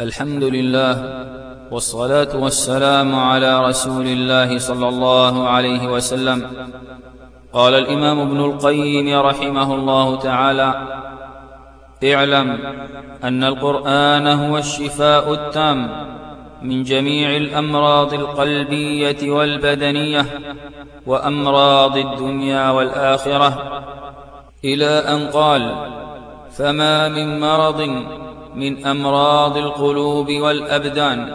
الحمد لله والصلاة والسلام على رسول الله صلى الله عليه وسلم. قال الإمام ابن القيم رحمه الله تعالى اعلم أن القرآن هو الشفاء التام من جميع الأمراض القلبية والبدنية وأمراض الدنيا والآخرة. إلى أن قال فما من مرض من أمراض القلوب والأبدان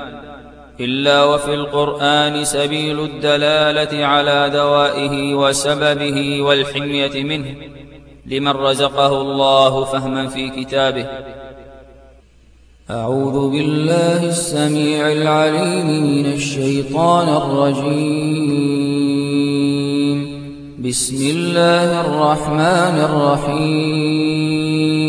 إلا وفي القرآن سبيل الدلالة على دوائه وسببه والحمية منه لمن رزقه الله فهما في كتابه. أعوذ بالله السميع العليم من الشيطان الرجيم. بسم الله الرحمن الرحيم.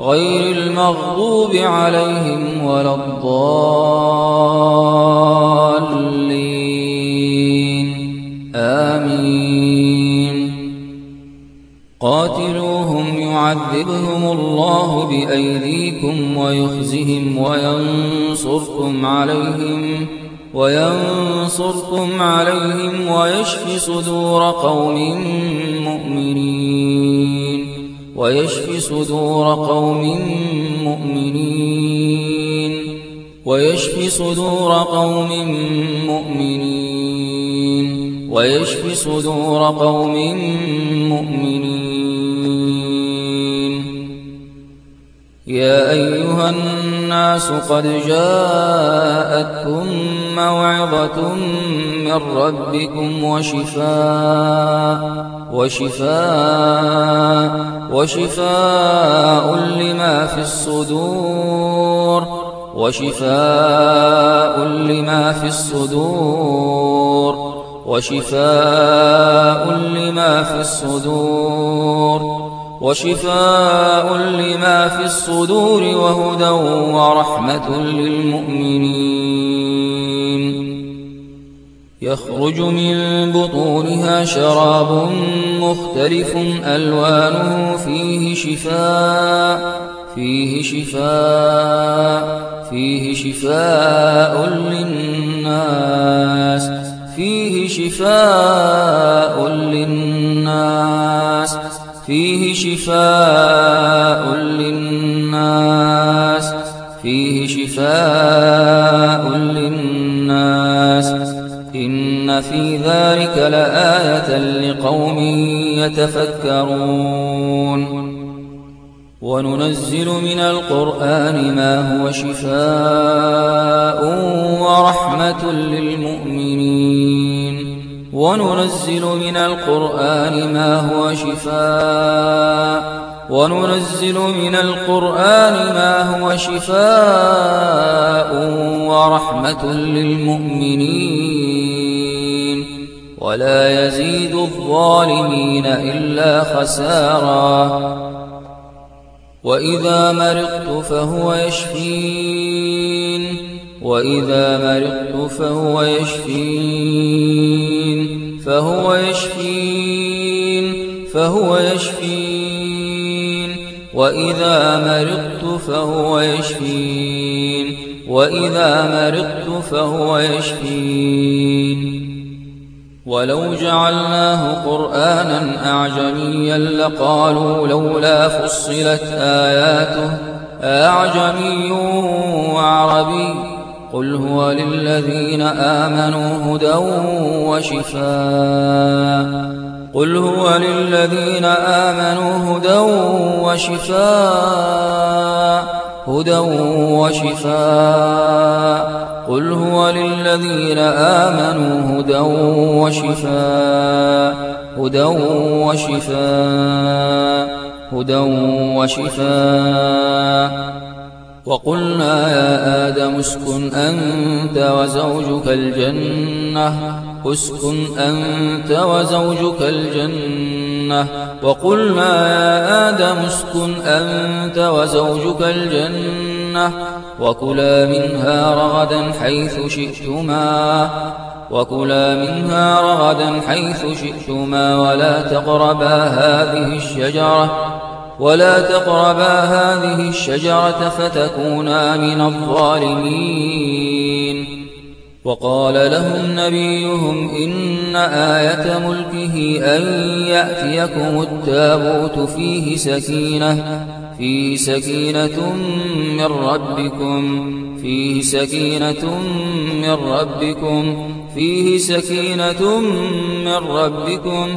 غير المغضوب عليهم ولا الضالين. آمين. قاتلوهم يعذبهم الله بأيديكم ويخزهم وينصركم عليهم وينصركم عليهم ويشف صدور قوم مؤمنين. ويشف صدور قوم مؤمنين. ويشف صدور قوم مؤمنين. ويشف صدور قوم مؤمنين. يا أيها الناس قد جاءتكم موعظة من ربكم وشفاء وشفاء وشفاء لما في الصدور وشفاء لما في الصدور وشفاء لما في الصدور. وشفاء لما في الصدور وهدى ورحمة للمؤمنين. يخرج من بطونها شراب مختلف ألوانه فيه شفاء فيه شفاء فيه شفاء للناس فيه شفاء للناس. فيه شفاء للناس فيه شفاء للناس. إن في ذلك لآية لقوم يتفكرون. وننزل من القرآن ما هو شفاء ورحمة للمؤمنين. وننزل من القرآن ما هو شفاء. وننزل من القرآن ما هو شفاء ورحمة للمؤمنين. ولا يزيد الظالمين إلا خسارا. وإذا مرضت فهو يشفين. وإذا مرضت فهو يشفين. فهو يشفين فهو يشفين. وإذا مرضت فهو يشفين. وإذا مرضت فهو يشفين. ولو جعلناه قرآنا أعجميا لقالوا لولا فصلت آياته. أعجمي وعربي. قل هو للذين آمنوا هدى وشفاء قل هو للذين آمنوا هدى وشفاء هدى وشفاء قل هو للذين آمنوا هدى وشفاء هدى وشفاء هدى وشفاء وقلنا يا آدم اسكن أنت وزوجك الجنة اسكن أنت وزوجك الجنة. وقلنا يا آدم اسكن أنت وزوجك الجنة وكلا منها رغدا حيث شئتما وكلا منها رغدا حيث شئتما ولا تقربا هذه الشجرة. ولا تقربا هذه الشجرة فتكونا من الظالمين. وقال لهم نبيهم إن آية ملكه أن يأتيكم التابوت فيه سكينة فيه سكينة من ربكم فيه سكينة من ربكم فيه سكينة من ربكم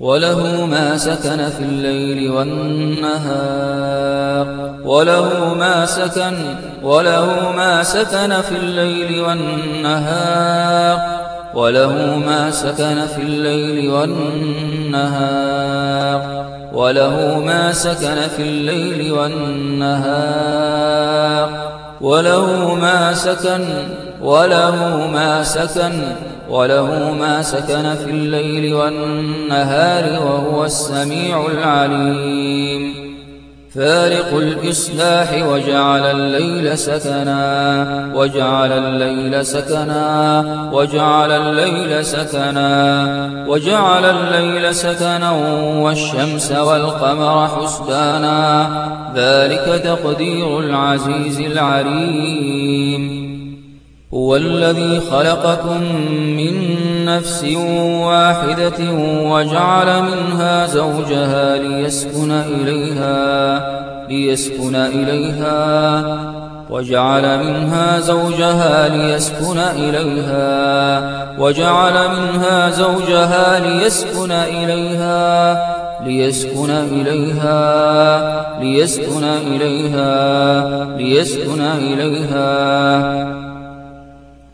وله ما سكن في الليل والنهار. وله ما سكن وله ما سكن في الليل والنهار. وله ما سكن في الليل والنهار. وله ما سكن في الليل والنهار. وله ما سكن وله ما سكن وله ما سكن في الليل والنهار وهو السميع العليم. فارق الإصلاح وجعل الليل سكنا وجعل الليل سكنا وجعل الليل سكنا وجعل الليل سكنا والشمس والقمر حسبانا. ذلك تقدير العزيز العليم. هو الذي خلقكم من نفس واحدة وجعل منها زوجها ليسكن إليها ليسكن إليها وجعل منها زوجها ليسكن إليها وجعل منها زوجها ليسكن إليها ليسكن إليها ليسكن إليها ليسكن إليها.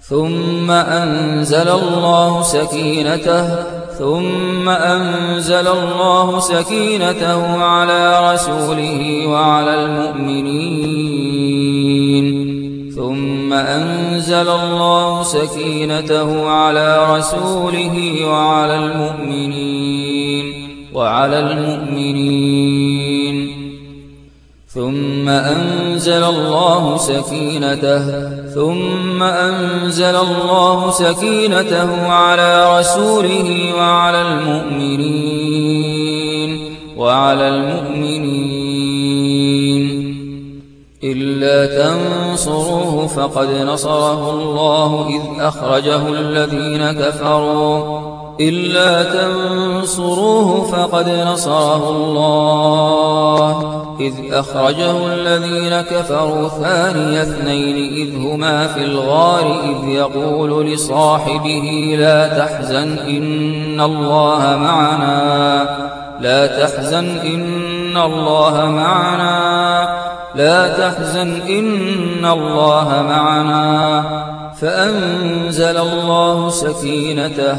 ثم أنزل الله سكينته ثم أنزل الله سكينته على رسوله وعلى المؤمنين. ثم أنزل الله سكينته على رسوله وعلى المؤمنين وعلى المؤمنين. ثم أنزل الله سكينته ثم أنزل الله سكينته على رسوله وعلى المؤمنين وعلى المؤمنين. إلا تنصروه فقد نصره الله إذ أخرجه الذين كفروا. إلا تنصروه فقد نصره الله. إذ أخرجه الذين كفروا ثاني اثنين إذ هما في الغار إذ يقول لصاحبه لا تحزن إن الله معنا لا تحزن إن الله معنا لا تحزن إن الله معنا. فأنزل الله سكينته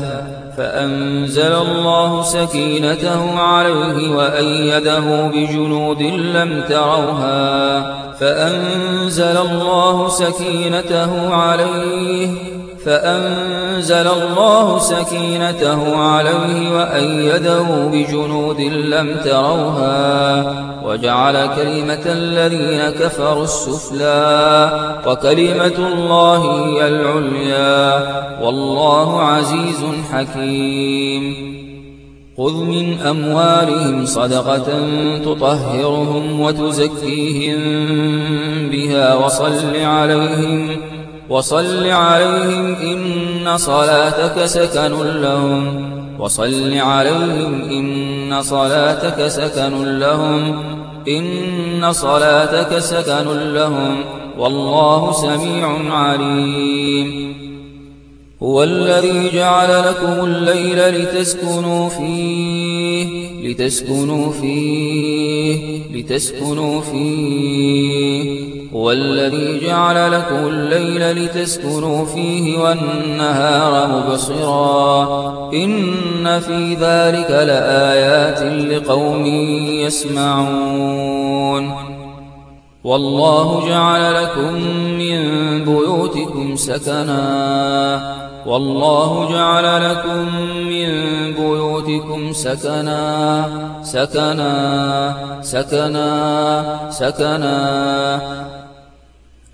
فأنزل الله سكينته عليه وأيده بجنود لم تروها فأنزل الله سكينته عليه فأنزل الله سكينته عليه وأيده بجنود لم تروها وجعل كلمة الذين كفروا السفلى وكلمة الله هي العليا والله عزيز حكيم. خذ من أموالهم صدقة تطهرهم وتزكيهم بها وصل عليهم وصل عليهم إن صلاتك سكن لهم. وصل عليهم إن صلاتك سكن لهم. إن صلاتك سكن لهم. والله سميع عليم. هو الذي جعل لكم الليل لتسكنوا فيه لتسكنوا فيه لتسكنوا فيه. هو الذي جعل لكم الليل لتسكنوا فيه والنهار مبصرا. إن في ذلك لآيات لقوم يسمعون. والله جعل لكم من بيوتكم سكنا. والله جعل لكم من بيوتكم سكنا. سكنا سكنا سكنا.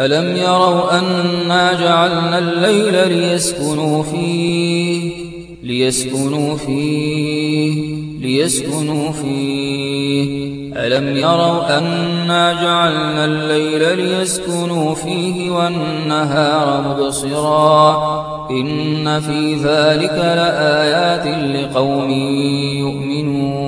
ألم يروا أنا جعلنا الليل ليسكنوا فيه ليسكنوا فيه ليسكنوا فيه. ألم يروا أنا جعلنا الليل ليسكنوا فيه والنهار مبصرا. إن في ذلك لآيات لقوم يؤمنون.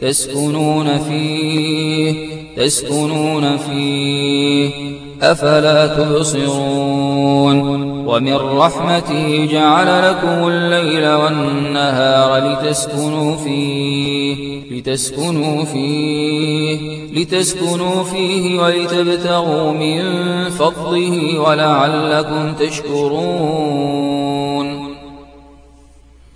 تسكنون فيه تسكنون فيه أفلا تبصرون؟ ومن رحمته جعل لكم الليل والنهار لتسكنوا فيه لتسكنوا فيه لتسكنوا فيه ولتبتغوا من فضله ولعلكم تشكرون.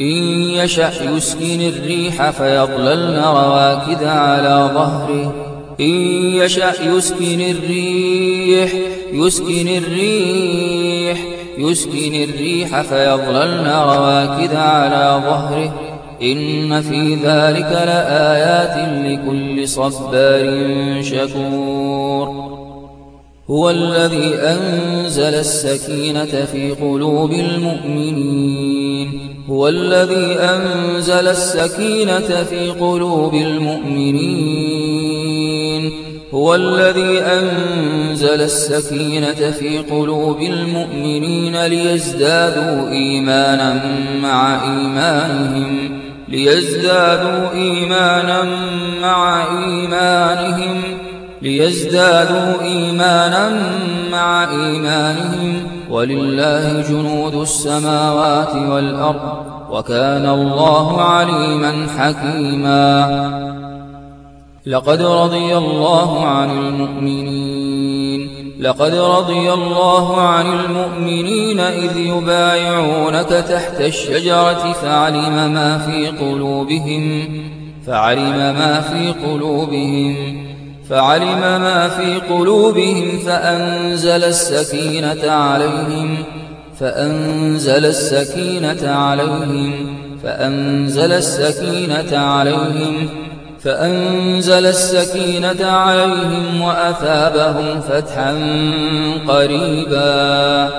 إن يشأ يسكن الريح فيظللن رواكد على ظهره. إن يشأ يسكن الريح يسكن الريح يسكن الريح فيظللن رواكد على ظهره. إن في ذلك لآيات لكل صبار شكور. هو الذي أنزل السكينة في قلوب المؤمنين. هو الذي أنزل السكينة في قلوب المؤمنين. هو الذي أنزل السكينة في قلوب المؤمنين ليزدادوا إيمانا مع إيمانهم ليزدادوا إيمانا مع إيمانهم. ليزدادوا إيمانا مع إيمانهم ولله جنود السماوات والأرض وكان الله عليما حكيما. لقد رضي الله عن المؤمنين. لقد رضي الله عن المؤمنين إذ يبايعونك تحت الشجرة فعلم ما في قلوبهم فعلم ما في قلوبهم. فعلم ما في قلوبهم فأنزل السكينة عليهم فأنزل السكينة عليهم فأنزل السكينة عليهم فأنزل السكينة عليهم وأثابهم فتحا قريبا.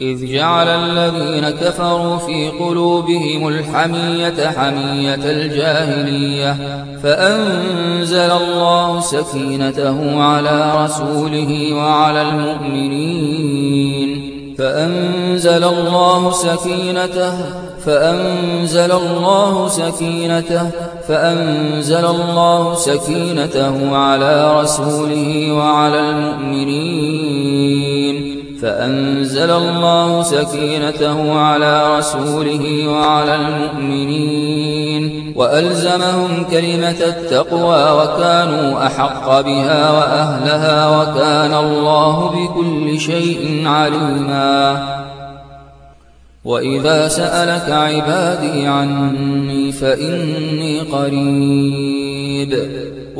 إذ جعل الذين كفروا في قلوبهم الحمية حمية الجاهلية فأنزل الله سكينته على رسوله وعلى المؤمنين. فأنزل الله سكينته فأنزل الله سكينته فأنزل الله سكينته على رسوله وعلى المؤمنين. فأنزل الله سكينته على رسوله وعلى المؤمنين وألزمهم كلمة التقوى وكانوا أحق بها وأهلها وكان الله بكل شيء عليما. وإذا سألك عبادي عني فإني قريب.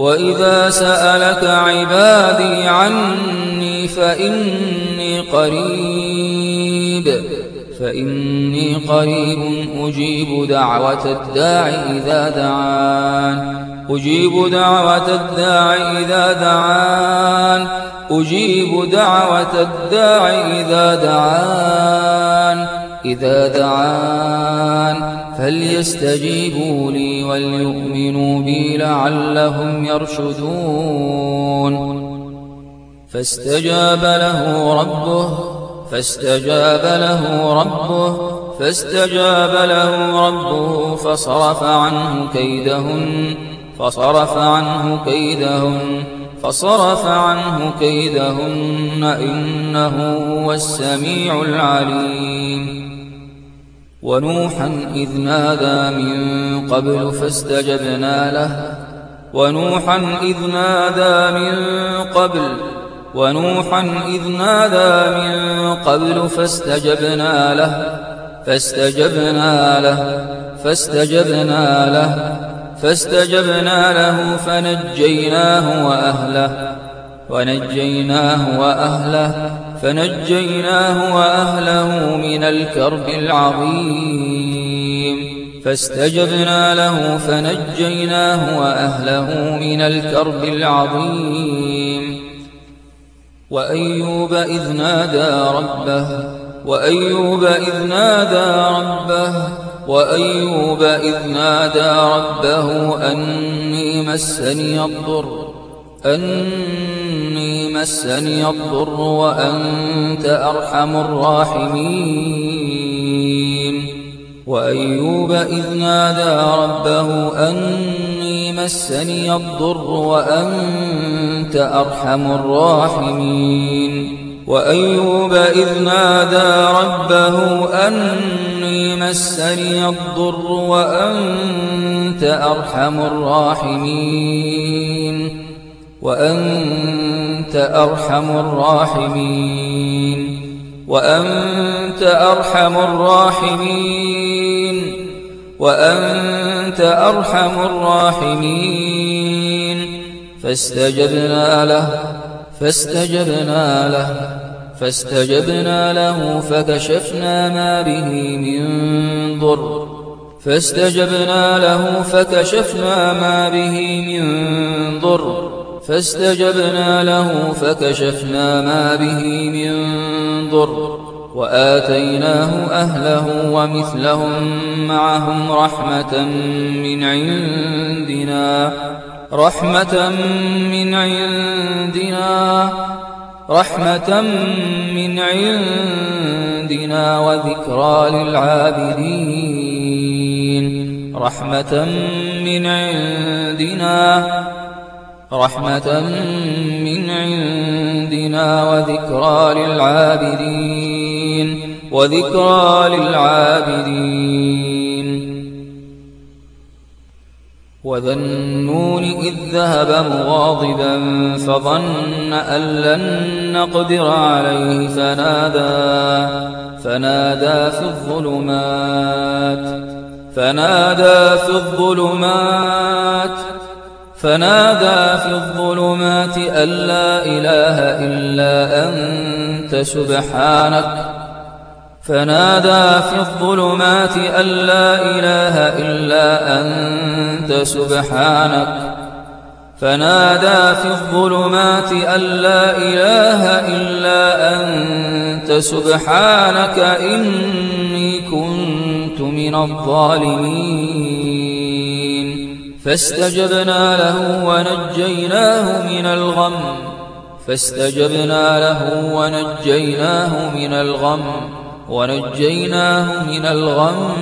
وإذا سألك عبادي عني فإني قريب فإني قريب أجيب دعوة الداع إذا دعان أجيب دعوة الداع إذا دعان أجيب دعوة الداع إذا دعان إذا دعان فليستجيبوا لي وليؤمنوا بي لعلهم يرشدون. فاستجاب له ربه فاستجاب له ربه فاستجاب له ربه فصرف عنه كيدهن فصرف عنه كيدهن. فصرف عنه كيدهن إنه هو السميع العليم. ونوحا إذ نادى من قبل فاستجبنا له. ونوحا إذ نادى من قبل. ونوحا إذ نادى من قبل فاستجبنا له. فاستجبنا له. فاستجبنا له. فاستجبنا له فنجيناه وأهله ونجيناه وأهله فنجيناه وأهله من الكرب العظيم. فاستجبنا له فنجيناه وأهله من الكرب العظيم. وأيوب إذ نادى ربه وأيوب إذ نادى ربه وأيوب إذ نادى ربه أني مسني الضر أني مسني الضر وأنت أرحم الراحمين. وأيوب إذ نادى ربه أني مسني الضر وأنت أرحم الراحمين. وأيوب إذ نادى ربه أني مسني الضر وأنت أرحم الراحمين وأنت أرحم الراحمين وأنت أرحم الراحمين وأنت أرحم الراحمين. فاستجبنا له. فاستجبنا له فاستجبنا له فكشفنا ما به من ضر. فاستجبنا له فكشفنا ما به من ضر. فاستجبنا له فكشفنا ما به من ضر. وآتيناه أهله ومثلهم معهم رحمة من عندنا رحمة من عندنا رحمة من عندنا وذكرى للعابدين رحمة من عندنا رحمة من عندنا وذكرى للعابدين. وذكرى للعابدين. وذا النون إذ ذهب مغاضبا فظن أن لن نقدر عليه فنادى فنادى في الظلمات فنادى في الظلمات فنادى في الظلمات أن لا إله إلا أنت سبحانك فنادى في الظلمات أن لا إله إلا أنت سبحانك. فنادى في الظلمات أن لا إله إلا أنت سبحانك إني كنت من الظالمين. فاستجبنا له ونجيناه من الغم فاستجبنا له ونجيناه من الغم. ونجيناه من الغم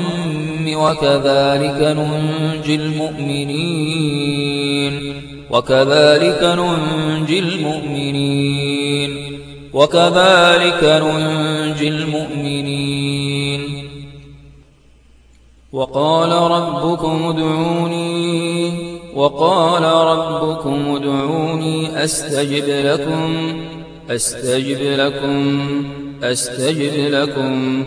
وكذلك ننجي المؤمنين وكذلك ننجي المؤمنين وكذلك ننجي المؤمنين وقال ربكم ادعوني وقال ربكم ادعوني أستجب لكم أستجب لكم أستجب لكم.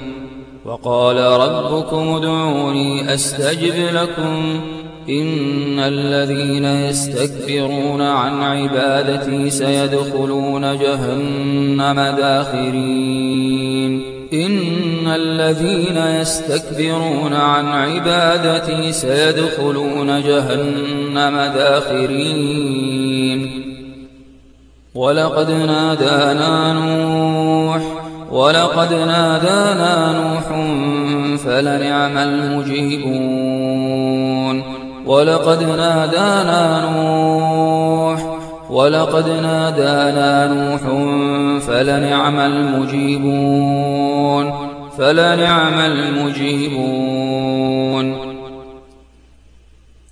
وقال ربكم ادعوني أستجب لكم. إن الذين يستكبرون عن عبادتي سيدخلون جهنم داخرين. إن الذين يستكبرون عن عبادتي سيدخلون جهنم داخرين. ولقد نادانا نوح ولقد نادانا نوح فلنعم المجيبون. ولقد نادانا نوح ولقد نادانا نوح فلنعم المجيبون فلنعم المجيبون.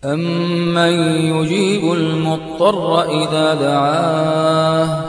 أمن يجيب المضطر إذا دعاه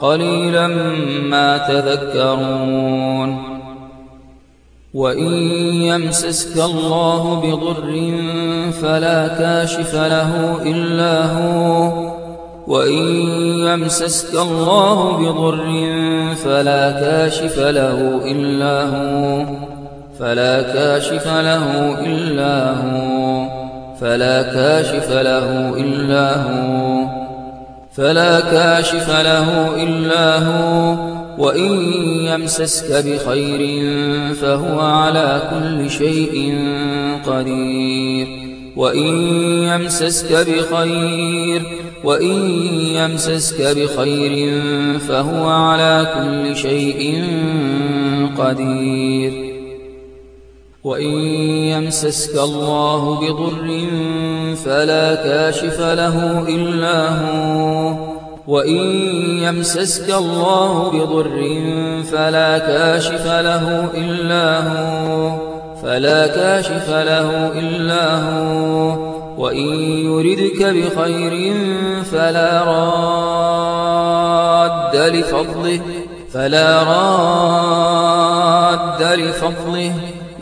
قليلا ما تذكرون. وإن يمسسك الله بضر فلا كاشف له إلا هو. وإن يمسسك الله بضر فلا كاشف له إلا هو. فلا كاشف له إلا هو. فلا كاشف له إلا هو. فلا كاشف له إلا هو وإن يمسسك بخير فهو على كل شيء قدير. وإن يمسسك بخير وإن يمسسك بخير فهو على كل شيء قدير. وإن يمسسك الله بضر فلا كاشف له إلا هو. وإن يمسسك الله بضر فلا كاشف له إلا هو. فلا كاشف له إلا هو. وإن يردك بخير فلا راد لفضله. فلا راد لفضله.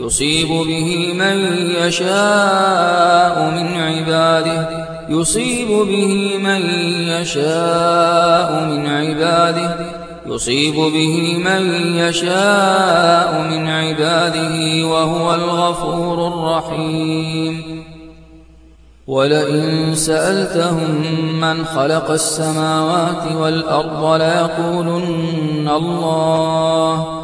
يصيب به من يشاء من عباده يصيب به من يشاء من عباده يصيب به من يشاء من عباده وهو الغفور الرحيم. ولئن سألتهم من خلق السماوات والأرض ليقولن الله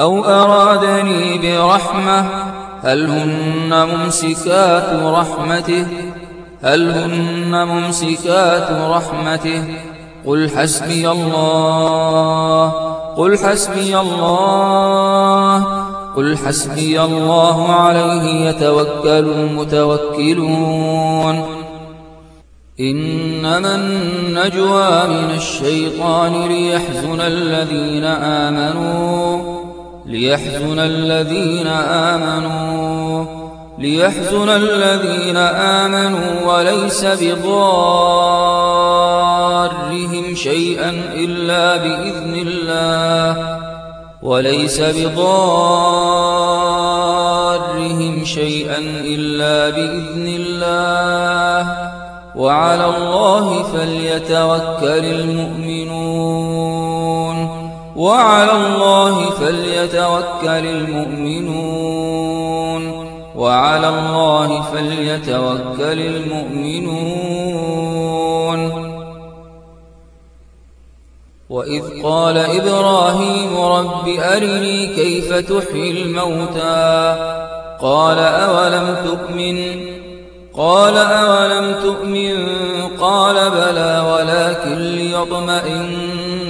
أو أرادني برحمة هل هن ممسكات رحمته؟ هل هن ممسكات رحمته؟ قل حسبي الله قل حسبي الله قل حسبي الله عليه يتوكل المتوكلون. إنما النجوى من الشيطان ليحزن الذين آمنوا. ليحزن الذين آمنوا ليحزن الذين آمنوا وليس بضارهم شيئا إلا بإذن الله وليس بضارهم شيئا إلا بإذن الله. وعلى الله فليتوكل المؤمنون. وعلى الله فليتوكل المؤمنون. وعلى الله فليتوكل المؤمنون. وإذ قال إبراهيم رب أرني كيف تحيي الموتى؟ قال أولم تؤمن؟ قال أولم تؤمن؟ قال بلى ولكن ليطمئن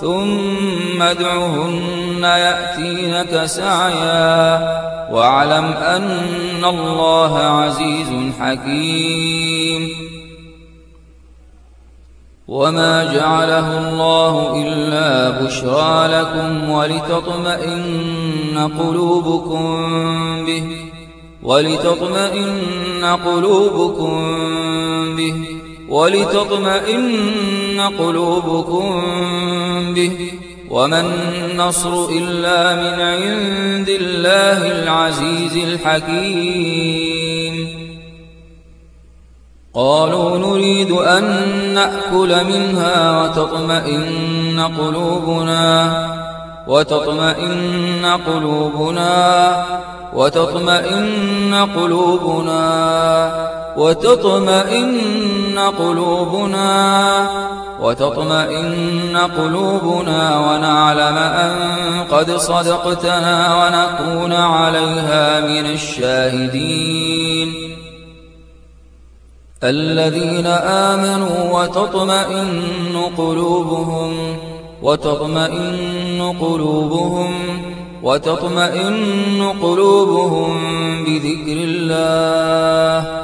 ثم ادعهن يأتينك سعيا واعلم أن الله عزيز حكيم. وما جعله الله إلا بشرى لكم ولتطمئن قلوبكم به ولتطمئن قلوبكم به. ولتطمئن قلوبكم به وما النصر إلا من عند الله العزيز الحكيم. قالوا نريد أن نأكل منها وتطمئن قلوبنا وتطمئن قلوبنا وتطمئن قلوبنا. وتطمئن قلوبنا وتطمئن قلوبنا ونعلم أن قد صدقتنا ونكون عليها من الشاهدين. الذين آمنوا وتطمئن قلوبهم وتطمئن قلوبهم وتطمئن قلوبهم بذكر الله.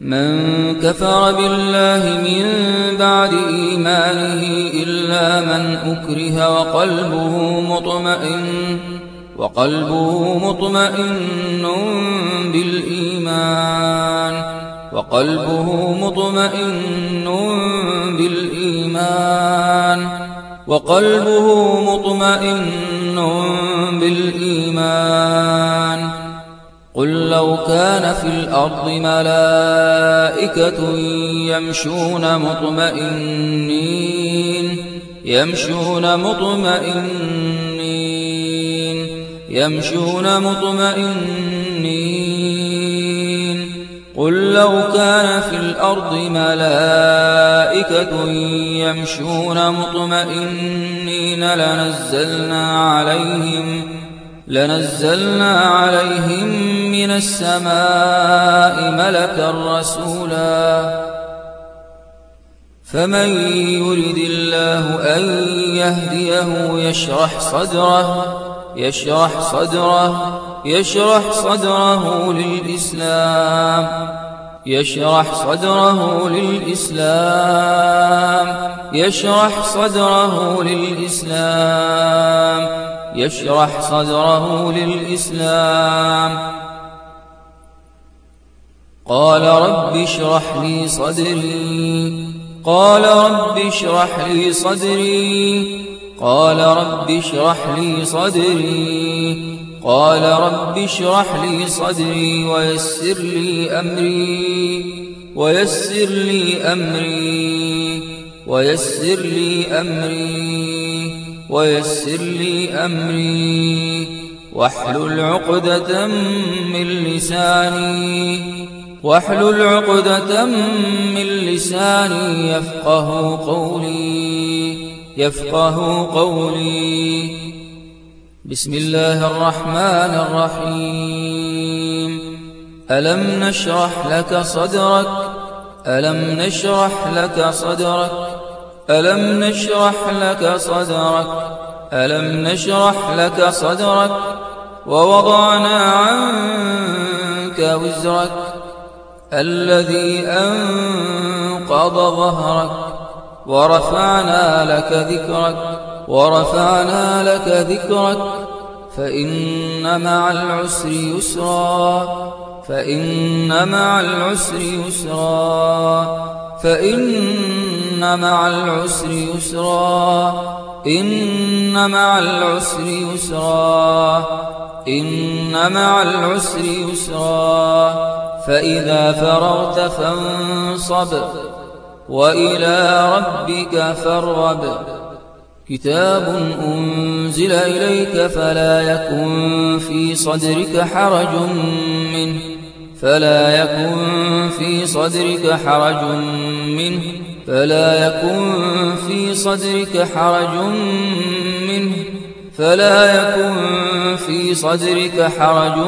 من كفر بالله من بعد إيمانه إلا من أكره وقلبه مطمئن وقلبه مطمئن بالإيمان وقلبه مطمئن بالإيمان وقلبه مطمئن بالإيمان. قل لو كان في الأرض ملائكة يمشون مطمئنين يمشون مطمئنين يمشون مطمئنين قل لو كان في الأرض ملائكة يمشون مطمئنين لنزلنا عليهم لنزلنا عليهم من السماء ملكا رسولا. فمن يرد الله أن يهديه يشرح صدره يشرح صدره يشرح صدره للإسلام يشرح صدره للإسلام يشرح صدره للإسلام. يشرح صدره للإسلام. قال رب اشرح لي صدري. قال رب اشرح لي صدري. قال رب اشرح لي صدري. قال رب اشرح لي صدري ويسر لي أمري. ويسر لي أمري. ويسر لي أمري. ويسر لي أمري واحلل عقدة من لساني واحلل عقدة من لساني يفقه قولي يفقه قولي. بسم الله الرحمن الرحيم. ألم نشرح لك صدرك؟ ألم نشرح لك صدرك؟ ألم نشرح لك صدرك؟ ألم نشرح لك صدرك؟ ووضعنا عنك وزرك الذي أنقض ظهرك ورفعنا لك ذكرك ورفعنا لك ذكرك فإن مع العسر يسرا فإن مع العسر يسرا فإن مع العسر يسرا إن مع العسر يسرا إن مع العسر يسرا. فإذا فرغت فانصب وإلى ربك فارغب. كتاب أنزل إليك فلا يكن في صدرك حرج منه فلا يكن في صدرك حرج منه. فلا يكن في صدرك حرج منه فلا يكن في صدرك حرج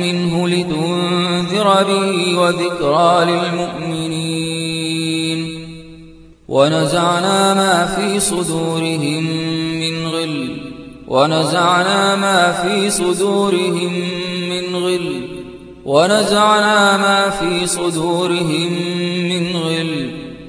منه لتنذر به وذكرى للمؤمنين. ونزعنا ما في صدورهم من غل ونزعنا ما في صدورهم من غل ونزعنا ما في صدورهم من غل.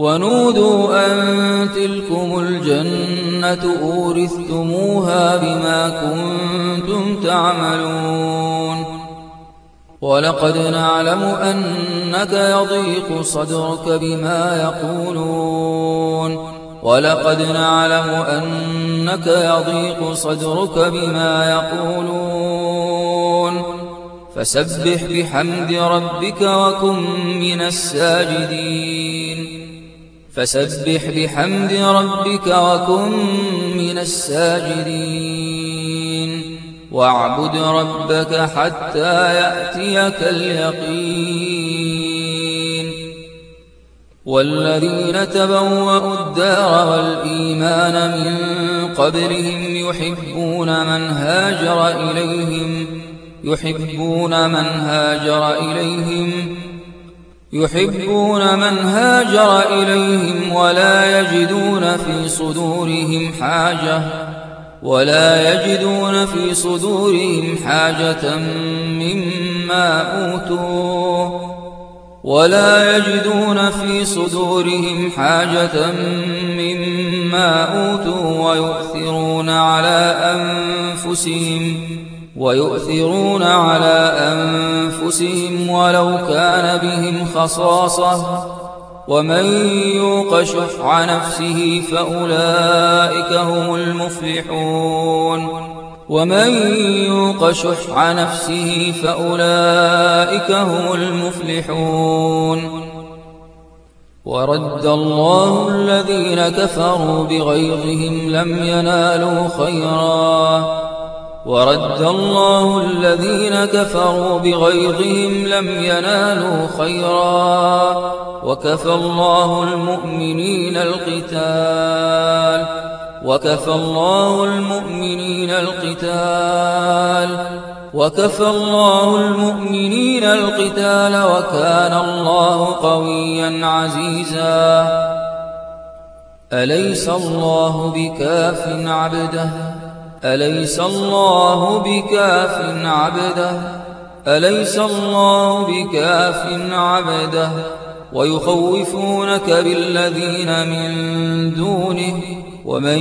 ونودوا أن تلكم الجنة أورثتموها بما كنتم تعملون. ولقد نعلم أنك يضيق صدرك بما يقولون. ولقد نعلم أنك يضيق صدرك بما يقولون. فسبح بحمد ربك وكن من الساجدين. فسبح بحمد ربك وكن من الساجدين. واعبد ربك حتى يأتيك اليقين. والذين تبوأوا الدار والإيمان من قبلهم يحبون من هاجر إليهم يحبون من هاجر إليهم يحبون من هاجر إليهم ولا يجدون في صدورهم حاجة ولا يجدون في صدورهم حاجة مما أوتوا ولا يجدون في صدورهم حاجة مما أوتوا ويؤثرون على أنفسهم. ويؤثرون على أنفسهم ولو كان بهم خصاصة. ومن يوق شح نفسه فأولئك هم المفلحون. ومن يوق شح نفسه فأولئك هم المفلحون. ورد الله الذين كفروا بغيظهم لم ينالوا خيرا. ورد الله الذين كفروا بغيظهم لم ينالوا خيرا وكفى الله المؤمنين القتال وكفى الله المؤمنين القتال وكفى الله المؤمنين القتال وكان الله قويا عزيزا أليس الله بكاف عبده أليس الله بكاف عبده؟ أليس الله بكاف عبده؟ ويخوفونك بالذين من دونه ومن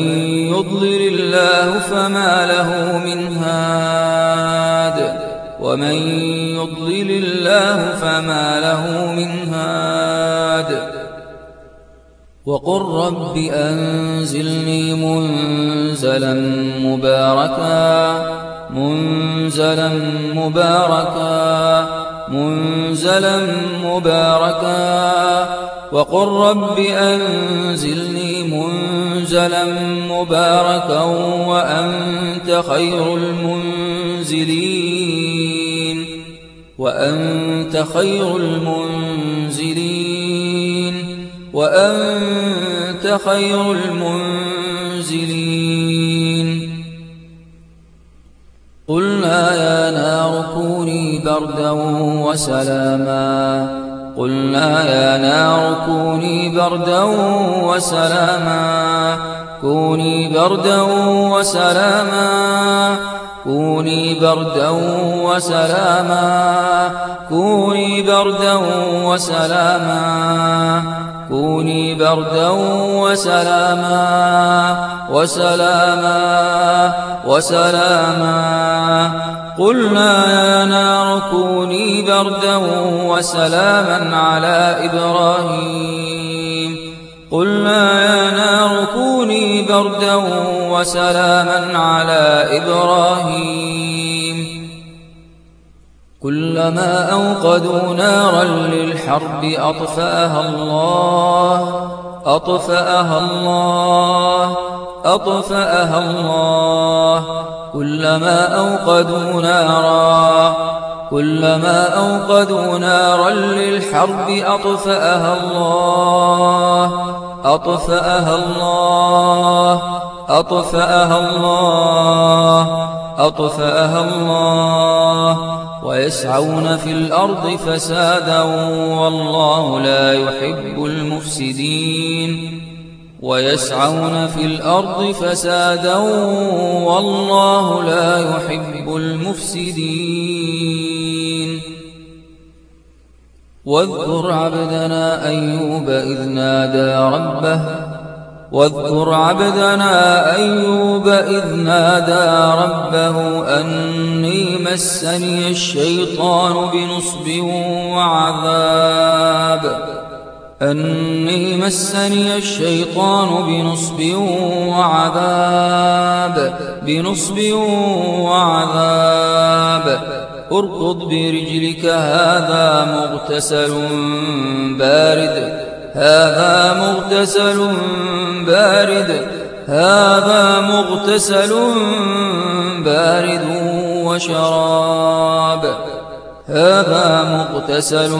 يضلل الله فما له من هاد ومن يضلل الله فما له من هاد. وقل رب أنزلني منزلا مباركا منزلا مباركا منزلا مباركا. وقل رب أنزلني منزلا مباركا وأنت خير المنزلين وأنت خير المنزلين. وأنت خير المنزلين. قلنا يا نار كوني بردا وسلاما. قلنا يا نار كوني بردا وسلاما. كوني بردا وسلاما. كوني بردا وسلاما. كوني بردا وسلاما. كوني بردا وسلاما وسلاما وسلاما. قلنا يا نار كوني بردا وسلاما على إبراهيم. قلنا يا نار كوني بردا وسلاما على إبراهيم. كلما أوقدوا نارا للحرب أطفأها الله أطفأها الله أطفأها الله. كلما أوقدوا نارا كلما أوقدوا نارا للحرب أطفأها الله أطفأها الله أطفأها الله أطفأها الله. ويسعون في الأرض فسادا والله لا يحب المفسدين. ويسعون في الأرض فسادا والله لا يحب المفسدين. واذكر عبدنا أيوب إذ نادى ربه واذكر عبدنا أيوب إذ نادى ربه أني مسني الشيطان بنصب وعذاب. أني مسني الشيطان بنصب وعذاب. بنصب وعذاب. اركض برجلك هذا مغتسل بارد. هذا مغتسل بارد هذا مغتسل بارد وشراب. هذا مغتسل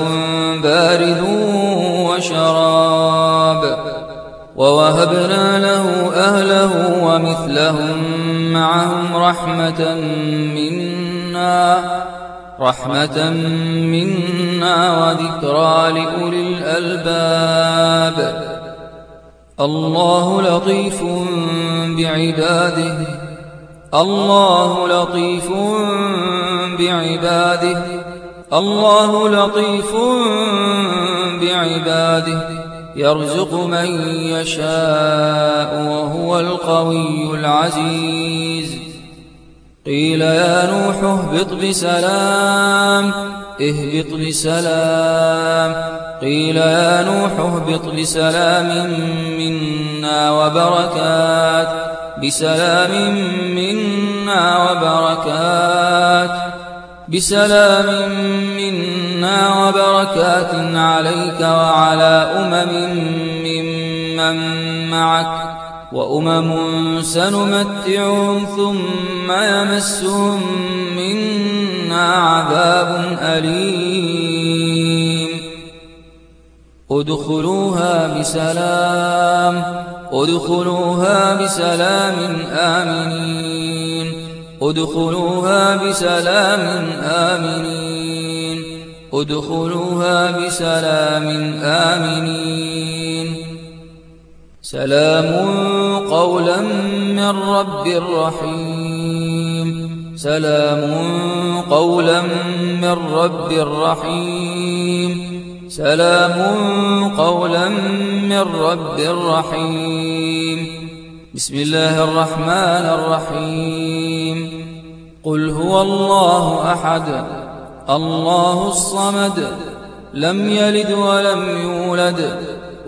بارد وشراب. ووهبنا له أهله ومثلهم معهم رحمة منا. رحمة منا وذكرى لأولي الألباب الله لطيف بعباده الله لطيف بعباده الله لطيف بعباده يرزق من يشاء وهو القوي العزيز قيل يا نوح اهبط بسلام اهبط بسلام. قيل يا نوح اهبط بسلام منا وبركات بسلام منا وبركات. بسلام منا وبركات عليك وعلى أمم ممن معك. وأمم سنمتعهم ثم يمسهم منا عذاب أليم. ادخلوها بسلام ادخلوها بسلام آمنين. ادخلوها بسلام آمنين. ادخلوها بسلام آمنين. سلام قولا من رب رحيم. سلام قولا من رب رحيم. سلام قولا من رب رحيم. بسم الله الرحمن الرحيم. قل هو الله أحد الله الصمد لم يلد ولم يولد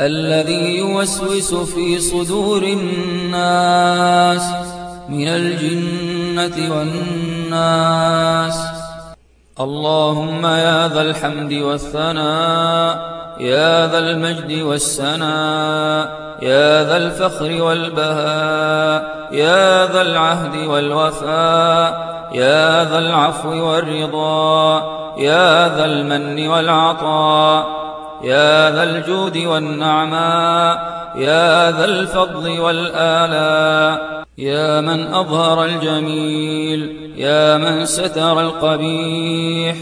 الذي يوسوس في صدور الناس من الجنة والناس. اللهم يا ذا الحمد والثناء يا ذا المجد والسناء يا ذا الفخر والبهاء يا ذا العهد والوفاء يا ذا العفو والرضا يا ذا المن والعطاء. يا ذا الجود والنعماء يا ذا الفضل والآلاء يا من أظهر الجميل يا من ستر القبيح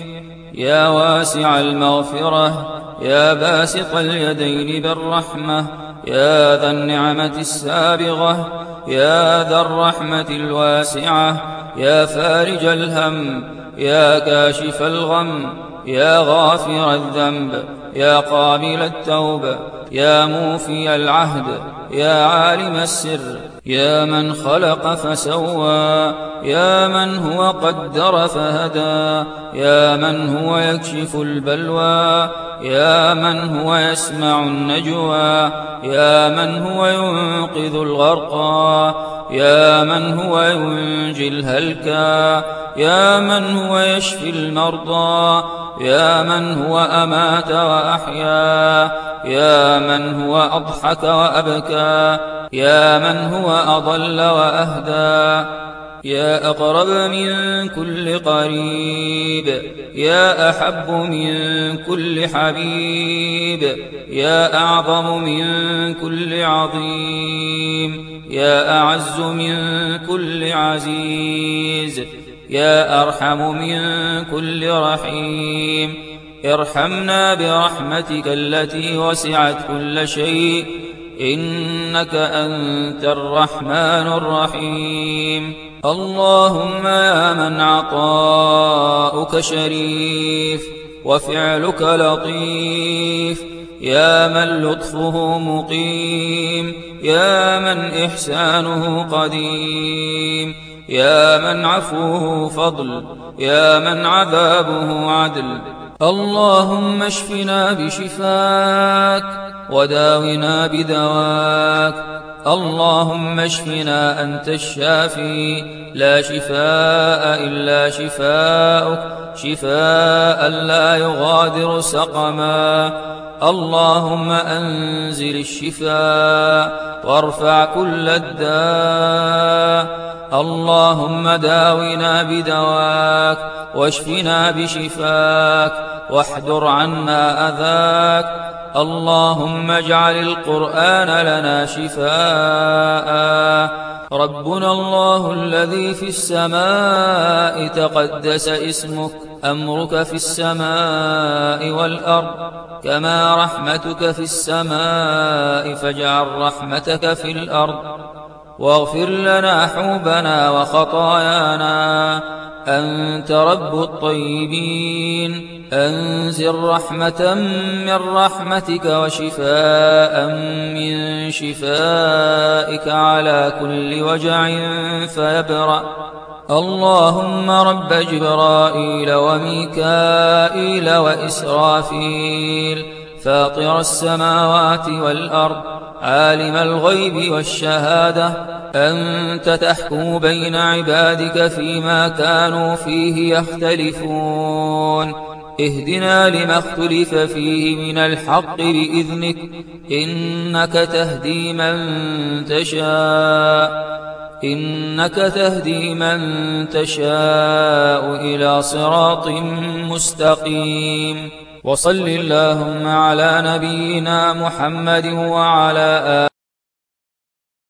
يا واسع المغفرة يا باسط اليدين بالرحمة يا ذا النعمة السابغة يا ذا الرحمة الواسعة يا فارج الهم يا كاشف الغم يا غافر الذنب. يا قابل التوبة يا موفي العهد يا عالم السر يا من خلق فسوى يا من هو قدر فهدى يا من هو يكشف البلوى يا من هو يسمع النجوى يا من هو ينقذ الغرقى. يا من هو ينجي الهلكى يا من هو يشفي المرضى؟ يا من هو أمات وأحيا؟ يا من هو أضحك وأبكى؟ يا من هو أضل وأهدى؟ يا أقرب من كل قريب؟ يا أحب من كل حبيب؟ يا أعظم من كل عظيم؟ يا أعز من كل عزيز يا أرحم من كل رحيم. ارحمنا برحمتك التي وسعت كل شيء إنك أنت الرحمن الرحيم. اللهم يا من عطاؤك شريف وفعلك لطيف. يا من لطفه مقيم. يا من إحسانه قديم يا من عفوه فضل يا من عذابه عدل. اللهم اشفنا بشفاك وداونا بدواك. اللهم اشفنا أنت الشافي لا شفاء إلا شفاءك شفاء لا يغادر سقما. اللهم أنزل الشفاء وارفع كل الداء. اللهم داونا بدواك واشفنا بشفاك واحذر عنا أذاك. اللهم اجعل القرآن لنا شفاء. ربنا الله الذي في السماء تقدس اسمك أمرك في السماء والأرض. كما رحمتك في السماء فاجعل رحمتك في الأرض. واغفر لنا حوبنا وخطايانا. أنت رب الطيبين. أنزل رحمة من رحمتك وشفاء من شفائك على كل وجع فيبرأ. اللهم رب جبرائيل وميكائيل وإسرافيل. فاطر السماوات والأرض عالم الغيب والشهادة. أنت تحكم بين عبادك فيما كانوا فيه يختلفون. اهدنا لما اختلف فيه من الحق بإذنك إنك تهدي من تشاء. إنك تهدي من تشاء إلى صراط مستقيم. وصل اللهم على نبينا محمد وعلى آله